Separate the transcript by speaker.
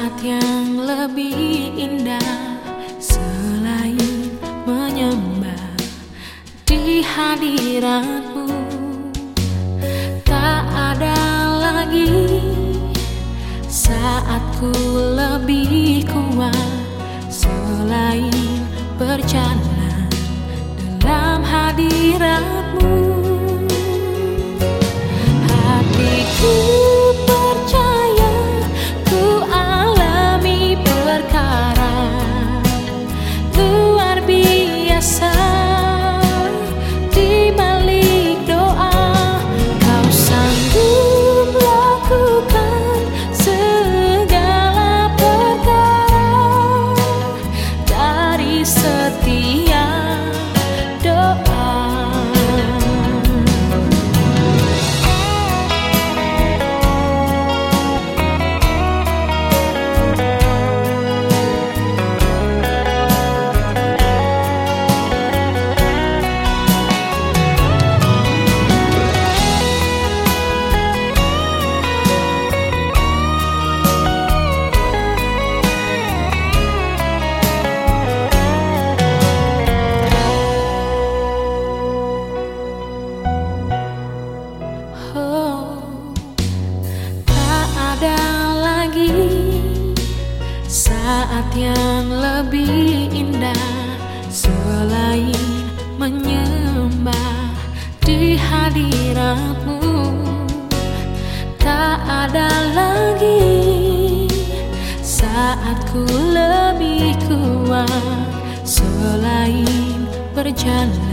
Speaker 1: saat yang lebih indah selain menyembah di hadiratmu. Tak ada lagi saatku lebih kuat selain bercanda. Saat yang lebih indah selain menyembah di hadiratmu. Tak ada lagi saat ku lebih kuat selain berjalan